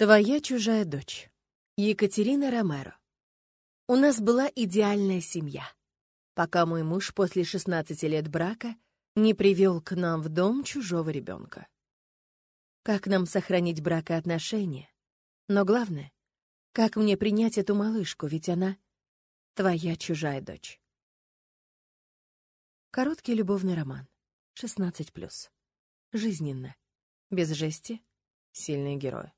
Твоя чужая дочь. Екатерина Ромеро. У нас была идеальная семья, пока мой муж после 16 лет брака не привел к нам в дом чужого ребенка. Как нам сохранить брак и отношения? Но главное, как мне принять эту малышку, ведь она твоя чужая дочь. Короткий любовный роман. 16+. Жизненно. Без жести. Сильные герои.